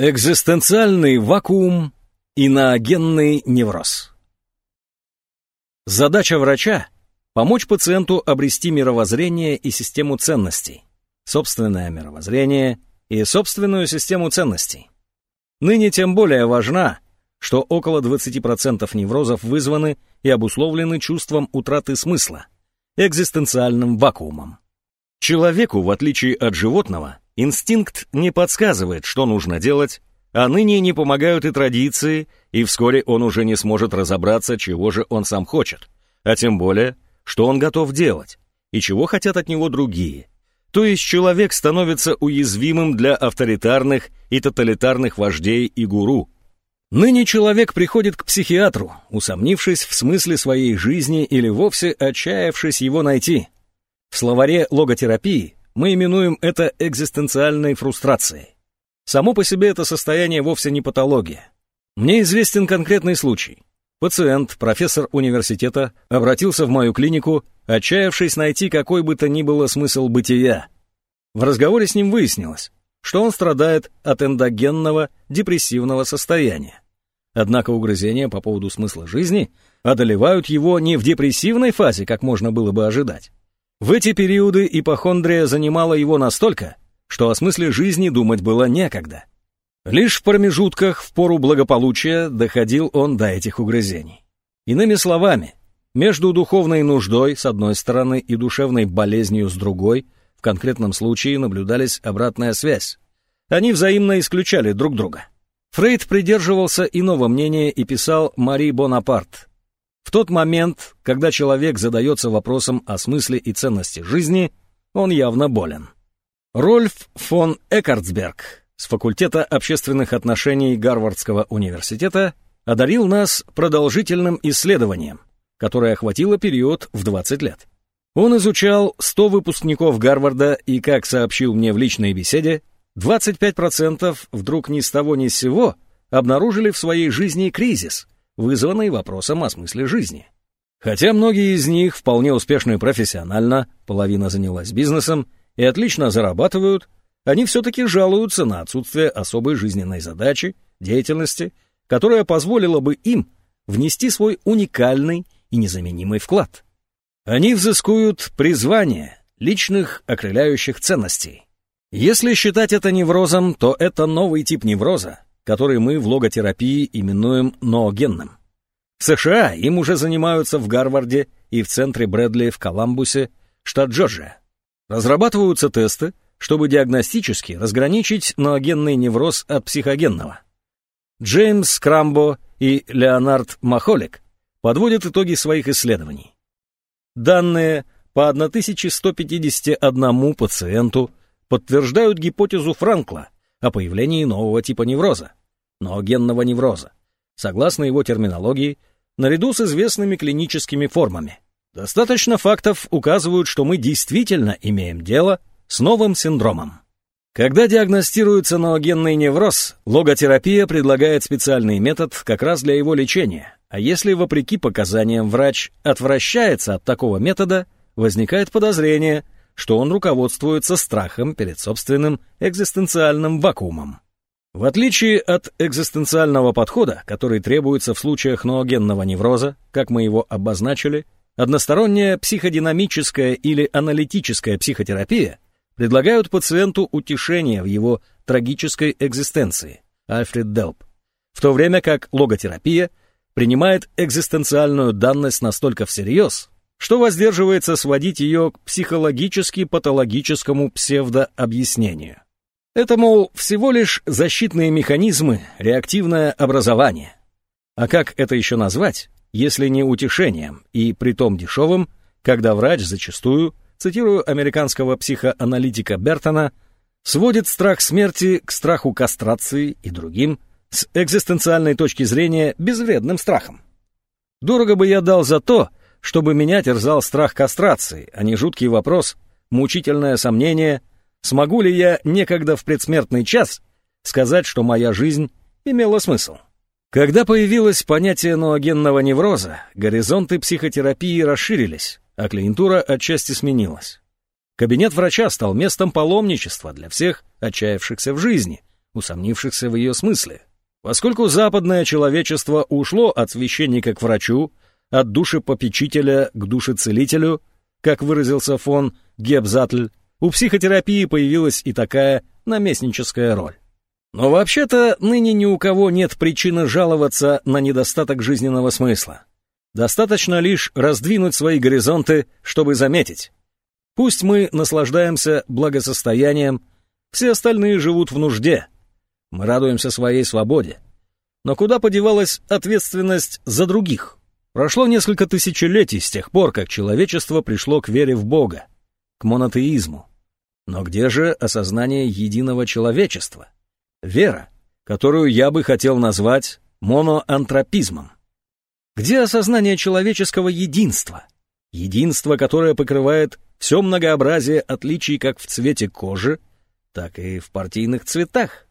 Экзистенциальный вакуум и наогенный невроз. Задача врача – помочь пациенту обрести мировоззрение и систему ценностей, собственное мировоззрение и собственную систему ценностей. Ныне тем более важна, что около 20% неврозов вызваны и обусловлены чувством утраты смысла, экзистенциальным вакуумом. Человеку, в отличие от животного, Инстинкт не подсказывает, что нужно делать, а ныне не помогают и традиции, и вскоре он уже не сможет разобраться, чего же он сам хочет, а тем более, что он готов делать, и чего хотят от него другие. То есть человек становится уязвимым для авторитарных и тоталитарных вождей и гуру. Ныне человек приходит к психиатру, усомнившись в смысле своей жизни или вовсе отчаявшись его найти. В словаре логотерапии мы именуем это экзистенциальной фрустрацией. Само по себе это состояние вовсе не патология. Мне известен конкретный случай. Пациент, профессор университета, обратился в мою клинику, отчаявшись найти какой бы то ни было смысл бытия. В разговоре с ним выяснилось, что он страдает от эндогенного депрессивного состояния. Однако угрызения по поводу смысла жизни одолевают его не в депрессивной фазе, как можно было бы ожидать, в эти периоды ипохондрия занимала его настолько, что о смысле жизни думать было некогда. Лишь в промежутках в пору благополучия доходил он до этих угрызений. Иными словами, между духовной нуждой с одной стороны и душевной болезнью с другой в конкретном случае наблюдались обратная связь. Они взаимно исключали друг друга. Фрейд придерживался иного мнения и писал Мари Бонапарт, в тот момент, когда человек задается вопросом о смысле и ценности жизни, он явно болен. Рольф фон Эккартсберг с факультета общественных отношений Гарвардского университета одарил нас продолжительным исследованием, которое охватило период в 20 лет. Он изучал 100 выпускников Гарварда и, как сообщил мне в личной беседе, 25% вдруг ни с того ни с сего обнаружили в своей жизни кризис – вызванный вопросом о смысле жизни. Хотя многие из них вполне успешны профессионально, половина занялась бизнесом и отлично зарабатывают, они все-таки жалуются на отсутствие особой жизненной задачи, деятельности, которая позволила бы им внести свой уникальный и незаменимый вклад. Они взыскуют призвание личных окрыляющих ценностей. Если считать это неврозом, то это новый тип невроза, который мы в логотерапии именуем ноогенным. В США им уже занимаются в Гарварде и в центре Брэдли в Коламбусе, штат Джорджия. Разрабатываются тесты, чтобы диагностически разграничить ноогенный невроз от психогенного. Джеймс Крамбо и Леонард Махолик подводят итоги своих исследований. Данные по 1151 пациенту подтверждают гипотезу Франкла о появлении нового типа невроза но генного невроза, согласно его терминологии, наряду с известными клиническими формами. Достаточно фактов указывают, что мы действительно имеем дело с новым синдромом. Когда диагностируется ноогенный невроз, логотерапия предлагает специальный метод как раз для его лечения. А если, вопреки показаниям, врач отвращается от такого метода, возникает подозрение, что он руководствуется страхом перед собственным экзистенциальным вакуумом. В отличие от экзистенциального подхода, который требуется в случаях ноогенного невроза, как мы его обозначили, односторонняя психодинамическая или аналитическая психотерапия предлагают пациенту утешение в его трагической экзистенции, Альфред Делп, в то время как логотерапия принимает экзистенциальную данность настолько всерьез, что воздерживается сводить ее к психологически-патологическому псевдообъяснению. Это, мол, всего лишь защитные механизмы, реактивное образование. А как это еще назвать, если не утешением, и притом дешевым, когда врач зачастую, цитирую американского психоаналитика Бертона, сводит страх смерти к страху кастрации и другим, с экзистенциальной точки зрения, безвредным страхом. Дорого бы я дал за то, чтобы меня терзал страх кастрации, а не жуткий вопрос, мучительное сомнение – Смогу ли я некогда в предсмертный час сказать, что моя жизнь имела смысл? Когда появилось понятие ноогенного невроза, горизонты психотерапии расширились, а клиентура отчасти сменилась. Кабинет врача стал местом паломничества для всех отчаявшихся в жизни, усомнившихся в ее смысле. Поскольку западное человечество ушло от священника к врачу, от души попечителя к душецелителю, как выразился фон Гебзатль, у психотерапии появилась и такая наместническая роль. Но вообще-то ныне ни у кого нет причины жаловаться на недостаток жизненного смысла. Достаточно лишь раздвинуть свои горизонты, чтобы заметить. Пусть мы наслаждаемся благосостоянием, все остальные живут в нужде. Мы радуемся своей свободе. Но куда подевалась ответственность за других? Прошло несколько тысячелетий с тех пор, как человечество пришло к вере в Бога, к монотеизму. Но где же осознание единого человечества? Вера, которую я бы хотел назвать моноантропизмом. Где осознание человеческого единства? Единство, которое покрывает все многообразие отличий как в цвете кожи, так и в партийных цветах.